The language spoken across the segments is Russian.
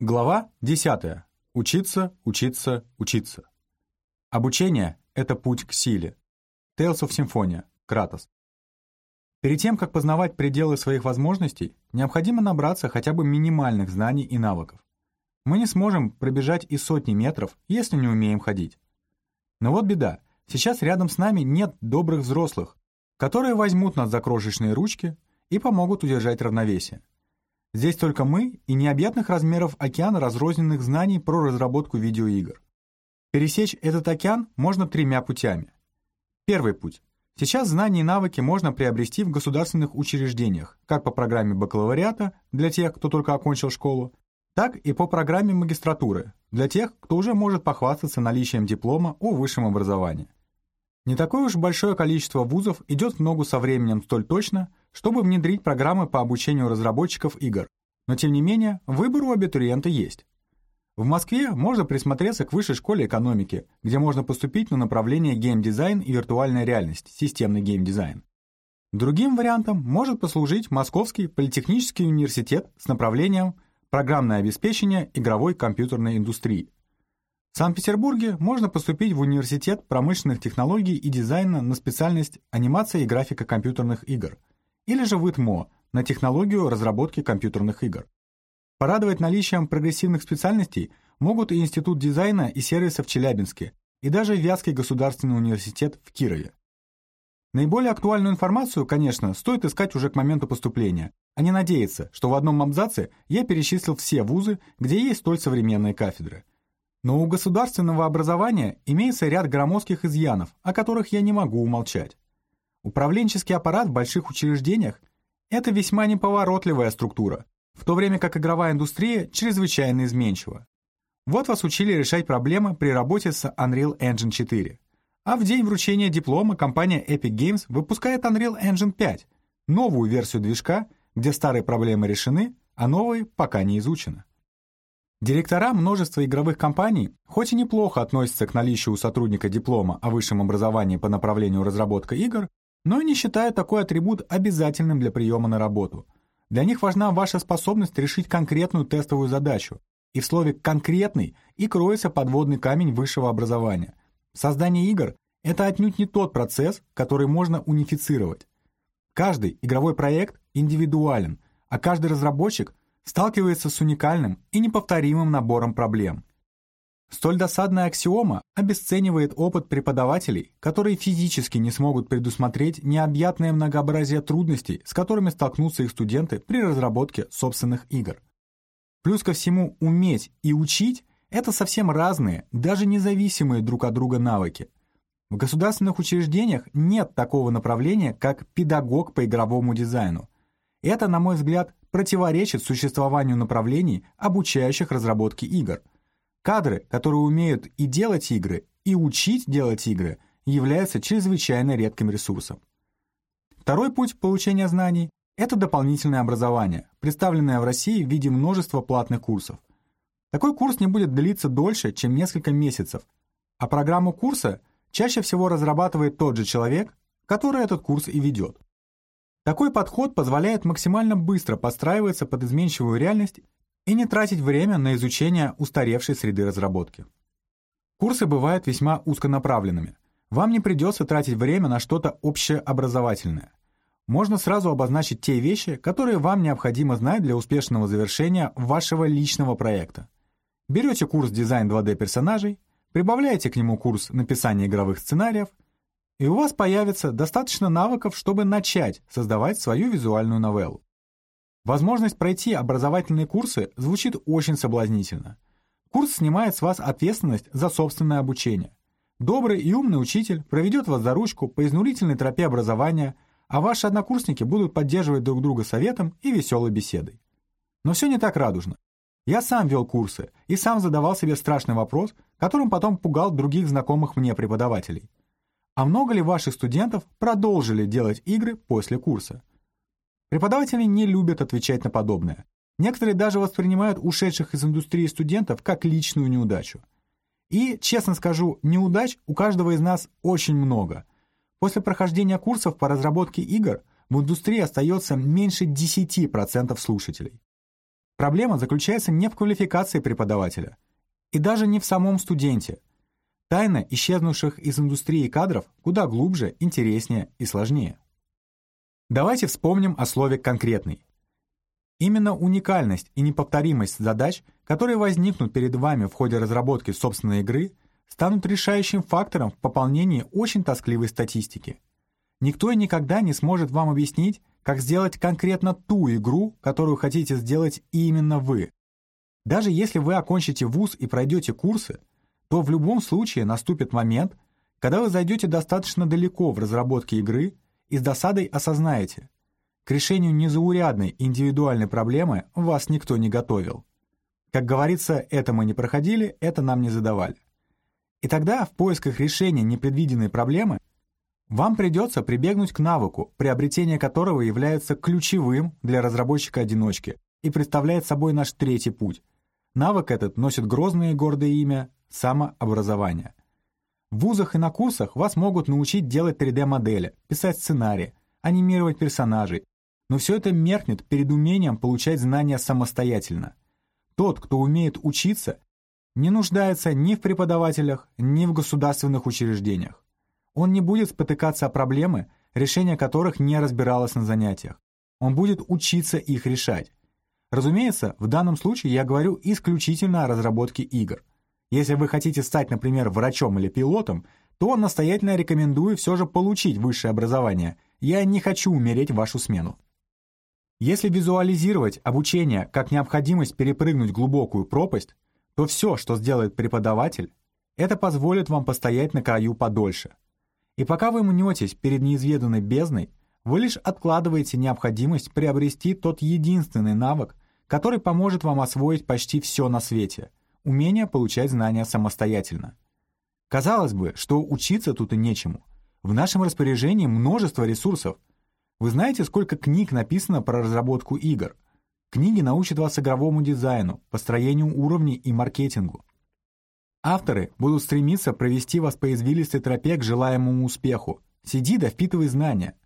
Глава 10. Учиться, учиться, учиться. Обучение — это путь к силе. Tales of Symphonia. Кратос. Перед тем, как познавать пределы своих возможностей, необходимо набраться хотя бы минимальных знаний и навыков. Мы не сможем пробежать и сотни метров, если не умеем ходить. Но вот беда. Сейчас рядом с нами нет добрых взрослых, которые возьмут нас за крошечные ручки и помогут удержать равновесие. Здесь только мы и необъятных размеров океан разрозненных знаний про разработку видеоигр. Пересечь этот океан можно тремя путями. Первый путь. Сейчас знания и навыки можно приобрести в государственных учреждениях, как по программе бакалавриата для тех, кто только окончил школу, так и по программе магистратуры для тех, кто уже может похвастаться наличием диплома о высшем образовании. Не такое уж большое количество вузов идет в ногу со временем столь точно, чтобы внедрить программы по обучению разработчиков игр, но тем не менее выбор у абитуриента есть. В Москве можно присмотреться к Высшей школе экономики, где можно поступить на направление геймдизайн и виртуальная реальность, системный геймдизайн. Другим вариантом может послужить Московский политехнический университет с направлением программное обеспечение игровой компьютерной индустрии. В Санкт-Петербурге можно поступить в Университет промышленных технологий и дизайна на специальность анимация и графика компьютерных игр, или же в ИТМО на технологию разработки компьютерных игр. Порадовать наличием прогрессивных специальностей могут и Институт дизайна и сервиса в Челябинске, и даже Вятский государственный университет в Кирове. Наиболее актуальную информацию, конечно, стоит искать уже к моменту поступления, а не надеяться, что в одном абзаце я перечислил все вузы, где есть столь современные кафедры – но у государственного образования имеется ряд громоздких изъянов, о которых я не могу умолчать. Управленческий аппарат в больших учреждениях – это весьма неповоротливая структура, в то время как игровая индустрия чрезвычайно изменчива. Вот вас учили решать проблемы при работе с Unreal Engine 4. А в день вручения диплома компания Epic Games выпускает Unreal Engine 5, новую версию движка, где старые проблемы решены, а новые пока не изучены. Директора множества игровых компаний хоть и неплохо относятся к наличию у сотрудника диплома о высшем образовании по направлению разработка игр, но и не считают такой атрибут обязательным для приема на работу. Для них важна ваша способность решить конкретную тестовую задачу, и в слове «конкретный» и кроется подводный камень высшего образования. Создание игр — это отнюдь не тот процесс, который можно унифицировать. Каждый игровой проект индивидуален, а каждый разработчик сталкивается с уникальным и неповторимым набором проблем. Столь досадная аксиома обесценивает опыт преподавателей, которые физически не смогут предусмотреть необъятное многообразие трудностей, с которыми столкнутся их студенты при разработке собственных игр. Плюс ко всему, уметь и учить – это совсем разные, даже независимые друг от друга навыки. В государственных учреждениях нет такого направления, как педагог по игровому дизайну. Это, на мой взгляд, противоречит существованию направлений, обучающих разработке игр. Кадры, которые умеют и делать игры, и учить делать игры, являются чрезвычайно редким ресурсом. Второй путь получения знаний – это дополнительное образование, представленное в России в виде множества платных курсов. Такой курс не будет длиться дольше, чем несколько месяцев, а программу курса чаще всего разрабатывает тот же человек, который этот курс и ведет. Такой подход позволяет максимально быстро подстраиваться под изменчивую реальность и не тратить время на изучение устаревшей среды разработки. Курсы бывают весьма узконаправленными. Вам не придется тратить время на что-то общеобразовательное. Можно сразу обозначить те вещи, которые вам необходимо знать для успешного завершения вашего личного проекта. Берете курс дизайн 2D персонажей, прибавляете к нему курс написания игровых сценариев – и у вас появится достаточно навыков, чтобы начать создавать свою визуальную новеллу. Возможность пройти образовательные курсы звучит очень соблазнительно. Курс снимает с вас ответственность за собственное обучение. Добрый и умный учитель проведет вас за ручку по изнурительной тропе образования, а ваши однокурсники будут поддерживать друг друга советом и веселой беседой. Но все не так радужно. Я сам вел курсы и сам задавал себе страшный вопрос, которым потом пугал других знакомых мне преподавателей. А много ли ваших студентов продолжили делать игры после курса? Преподаватели не любят отвечать на подобное. Некоторые даже воспринимают ушедших из индустрии студентов как личную неудачу. И, честно скажу, неудач у каждого из нас очень много. После прохождения курсов по разработке игр в индустрии остается меньше 10% слушателей. Проблема заключается не в квалификации преподавателя и даже не в самом студенте. Тайна исчезнувших из индустрии кадров куда глубже, интереснее и сложнее. Давайте вспомним о слове «конкретный». Именно уникальность и неповторимость задач, которые возникнут перед вами в ходе разработки собственной игры, станут решающим фактором в пополнении очень тоскливой статистики. Никто и никогда не сможет вам объяснить, как сделать конкретно ту игру, которую хотите сделать именно вы. Даже если вы окончите вуз и пройдете курсы, то в любом случае наступит момент, когда вы зайдете достаточно далеко в разработке игры и с досадой осознаете, к решению незаурядной индивидуальной проблемы вас никто не готовил. Как говорится, это мы не проходили, это нам не задавали. И тогда в поисках решения непредвиденной проблемы вам придется прибегнуть к навыку, приобретение которого является ключевым для разработчика-одиночки и представляет собой наш третий путь. Навык этот носит грозное и гордое имя самообразование. В вузах и на курсах вас могут научить делать 3D-модели, писать сценарии, анимировать персонажей, но все это меркнет перед умением получать знания самостоятельно. Тот, кто умеет учиться, не нуждается ни в преподавателях, ни в государственных учреждениях. Он не будет спотыкаться о проблемы, решение которых не разбиралось на занятиях. Он будет учиться их решать. Разумеется, в данном случае я говорю исключительно о разработке игр. Если вы хотите стать, например, врачом или пилотом, то настоятельно рекомендую все же получить высшее образование. Я не хочу умереть в вашу смену. Если визуализировать обучение как необходимость перепрыгнуть глубокую пропасть, то все, что сделает преподаватель, это позволит вам постоять на краю подольше – и пока вы мнетесь перед неизведанной бездной, вы лишь откладываете необходимость приобрести тот единственный навык, который поможет вам освоить почти все на свете – умение получать знания самостоятельно. Казалось бы, что учиться тут и нечему. В нашем распоряжении множество ресурсов. Вы знаете, сколько книг написано про разработку игр? Книги научат вас игровому дизайну, построению уровней и маркетингу. Авторы будут стремиться провести вас по извилистой тропе к желаемому успеху. Сиди да впитывай знания.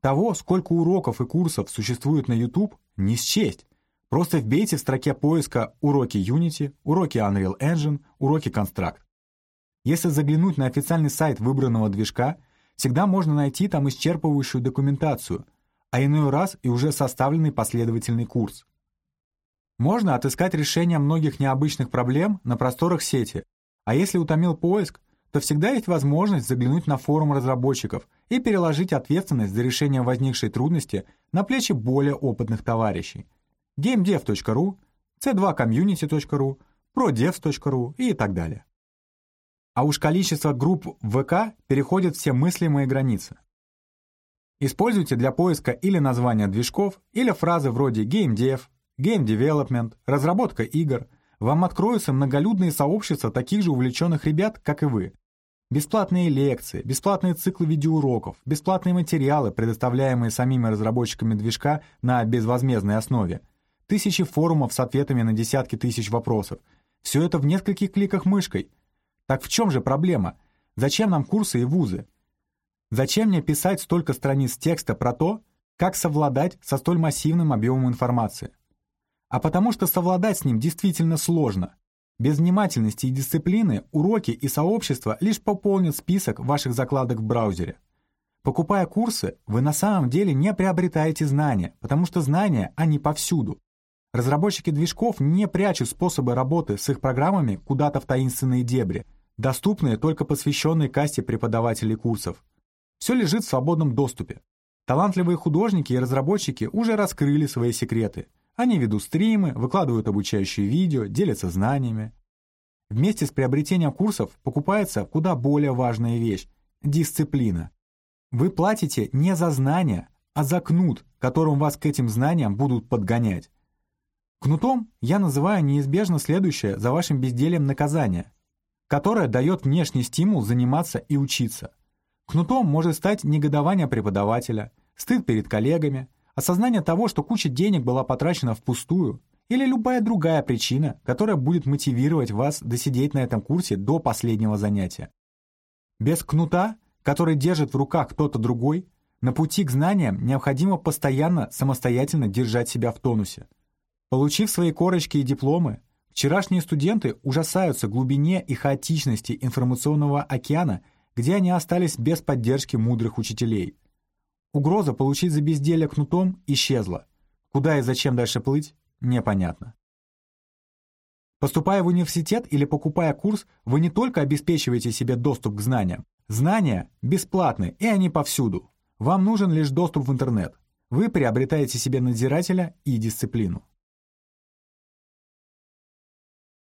Того, сколько уроков и курсов существует на YouTube, не счесть. Просто вбейте в строке поиска «Уроки Unity», «Уроки Unreal Engine», «Уроки Construct». Если заглянуть на официальный сайт выбранного движка, всегда можно найти там исчерпывающую документацию, а иной раз и уже составленный последовательный курс. Можно отыскать решение многих необычных проблем на просторах сети, а если утомил поиск, то всегда есть возможность заглянуть на форум разработчиков и переложить ответственность за решение возникшей трудности на плечи более опытных товарищей. gamedev.ru, c2community.ru, prodevs.ru и так далее. А уж количество групп в ВК переходит все мыслимые границы. Используйте для поиска или названия движков, или фразы вроде GameDev, game development, разработка игр, вам откроются многолюдные сообщества таких же увлеченных ребят, как и вы. Бесплатные лекции, бесплатные циклы видеоуроков, бесплатные материалы, предоставляемые самими разработчиками движка на безвозмездной основе, тысячи форумов с ответами на десятки тысяч вопросов. Все это в нескольких кликах мышкой. Так в чем же проблема? Зачем нам курсы и вузы? Зачем мне писать столько страниц текста про то, как совладать со столь массивным объемом информации? а потому что совладать с ним действительно сложно. Без внимательности и дисциплины уроки и сообщества лишь пополнят список ваших закладок в браузере. Покупая курсы, вы на самом деле не приобретаете знания, потому что знания, они повсюду. Разработчики движков не прячут способы работы с их программами куда-то в таинственные дебри, доступные только посвященные касте преподавателей курсов. Все лежит в свободном доступе. Талантливые художники и разработчики уже раскрыли свои секреты – они ведут стримы, выкладывают обучающие видео, делятся знаниями. Вместе с приобретением курсов покупается куда более важная вещь – дисциплина. Вы платите не за знания, а за кнут, которым вас к этим знаниям будут подгонять. Кнутом я называю неизбежно следующее за вашим бездельем наказание, которое дает внешний стимул заниматься и учиться. Кнутом может стать негодование преподавателя, стыд перед коллегами, осознание того, что куча денег была потрачена впустую, или любая другая причина, которая будет мотивировать вас досидеть на этом курсе до последнего занятия. Без кнута, который держит в руках кто-то другой, на пути к знаниям необходимо постоянно самостоятельно держать себя в тонусе. Получив свои корочки и дипломы, вчерашние студенты ужасаются глубине и хаотичности информационного океана, где они остались без поддержки мудрых учителей. Угроза получить за безделье кнутом исчезла. Куда и зачем дальше плыть, непонятно. Поступая в университет или покупая курс, вы не только обеспечиваете себе доступ к знаниям. Знания бесплатны, и они повсюду. Вам нужен лишь доступ в интернет. Вы приобретаете себе надзирателя и дисциплину.